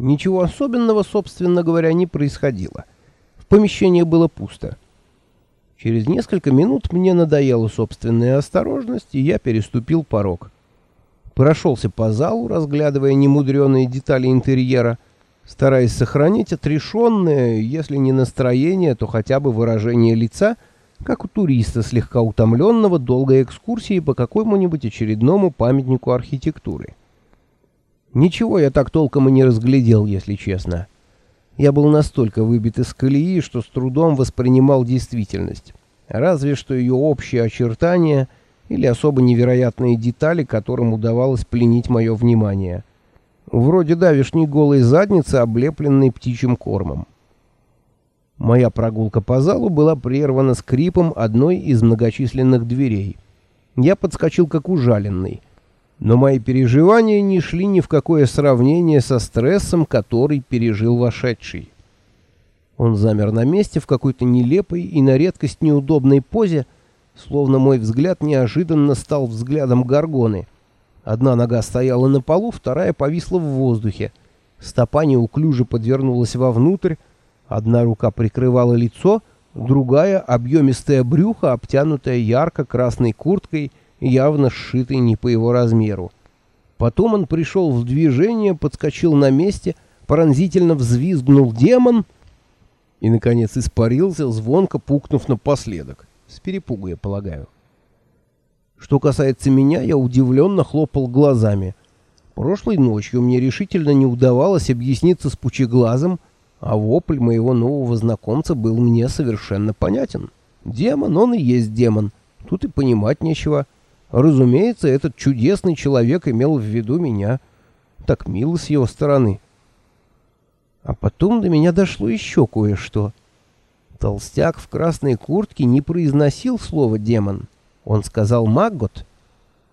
Ничего особенного, собственно говоря, не происходило. В помещении было пусто. Через несколько минут мне надоела собственная осторожность, и я переступил порог. Прошелся по залу, разглядывая немудреные детали интерьера, стараясь сохранить отрешенное, если не настроение, то хотя бы выражение лица, как у туриста, слегка утомленного долгой экскурсией по какому-нибудь очередному памятнику архитектуры. Ничего я так толком и не разглядел, если честно. Я был настолько выбит из колеи, что с трудом воспринимал действительность. Разве что ее общие очертания или особо невероятные детали, которым удавалось пленить мое внимание. Вроде давишней голой задницы, облепленной птичьим кормом. Моя прогулка по залу была прервана скрипом одной из многочисленных дверей. Я подскочил как ужаленный — но мои переживания не шли ни в какое сравнение со стрессом, который пережил вошедший. Он замер на месте в какой-то нелепой и на редкость неудобной позе, словно мой взгляд неожиданно стал взглядом горгоны. Одна нога стояла на полу, вторая повисла в воздухе. Стопа неуклюже подвернулась вовнутрь, одна рука прикрывала лицо, другая — объемистое брюхо, обтянутое ярко-красной курткой — явно сшитый не по его размеру. Потом он пришел в движение, подскочил на месте, пронзительно взвизгнул демон и, наконец, испарился, звонко пукнув напоследок. С перепугу, я полагаю. Что касается меня, я удивленно хлопал глазами. Прошлой ночью мне решительно не удавалось объясниться с пучеглазом, а вопль моего нового знакомца был мне совершенно понятен. Демон, он и есть демон. Тут и понимать нечего. Разумеется, этот чудесный человек имел в виду меня. Так мило с его стороны. А потом до меня дошло еще кое-что. Толстяк в красной куртке не произносил слово «демон». Он сказал «маггот».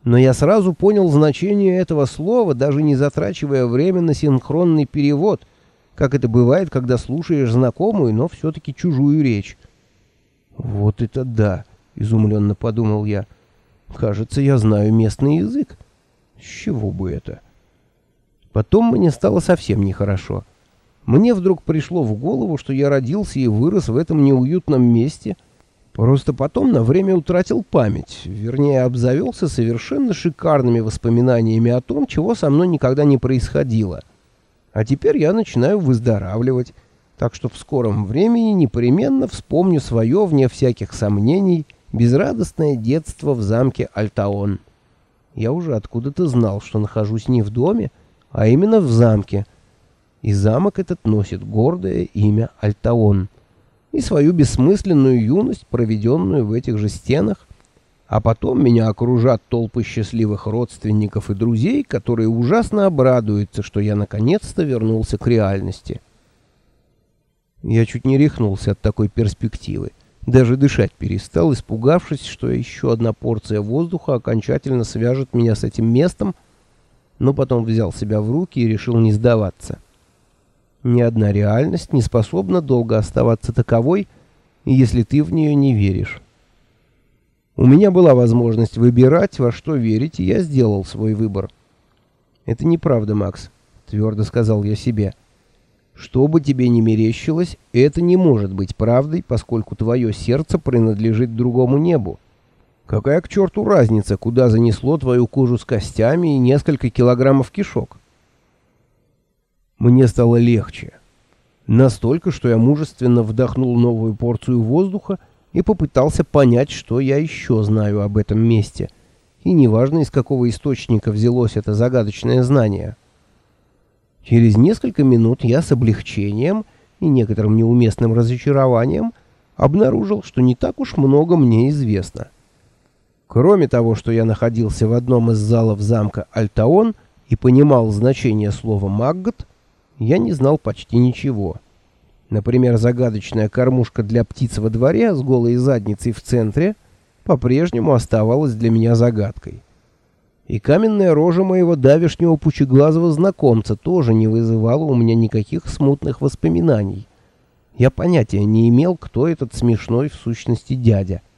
Но я сразу понял значение этого слова, даже не затрачивая время на синхронный перевод, как это бывает, когда слушаешь знакомую, но все-таки чужую речь. «Вот это да!» — изумленно подумал я. — Кажется, я знаю местный язык. С чего бы это? Потом мне стало совсем нехорошо. Мне вдруг пришло в голову, что я родился и вырос в этом неуютном месте. Просто потом на время утратил память, вернее, обзавелся совершенно шикарными воспоминаниями о том, чего со мной никогда не происходило. А теперь я начинаю выздоравливать, так что в скором времени непременно вспомню свое, вне всяких сомнений, Безрадостное детство в замке Альтаон. Я уже откуда-то знал, что нахожусь не в доме, а именно в замке. И замок этот носит гордое имя Альтаон. И свою бессмысленную юность, проведенную в этих же стенах, а потом меня окружат толпы счастливых родственников и друзей, которые ужасно обрадуются, что я наконец-то вернулся к реальности. Я чуть не рехнулся от такой перспективы. Даже дышать перестал, испугавшись, что еще одна порция воздуха окончательно свяжет меня с этим местом, но потом взял себя в руки и решил не сдаваться. Ни одна реальность не способна долго оставаться таковой, если ты в нее не веришь. У меня была возможность выбирать, во что верить, и я сделал свой выбор. «Это неправда, Макс», — твердо сказал я себе. — что бы тебе ни мерещилось, это не может быть правдой, поскольку твое сердце принадлежит другому небу. Какая к черту разница, куда занесло твою кожу с костями и несколько килограммов кишок? Мне стало легче. Настолько, что я мужественно вдохнул новую порцию воздуха и попытался понять, что я еще знаю об этом месте. И неважно, из какого источника взялось это загадочное знание — Через несколько минут я с облегчением и некоторым неуместным разочарованием обнаружил, что не так уж много мне известно. Кроме того, что я находился в одном из залов замка Альтаон и понимал значение слова «маггот», я не знал почти ничего. Например, загадочная кормушка для птиц во дворе с голой задницей в центре по-прежнему оставалась для меня загадкой. И каменная рожа моего давешнего пучеглазого знакомца тоже не вызывала у меня никаких смутных воспоминаний. Я понятия не имел, кто этот смешной в сущности дядя —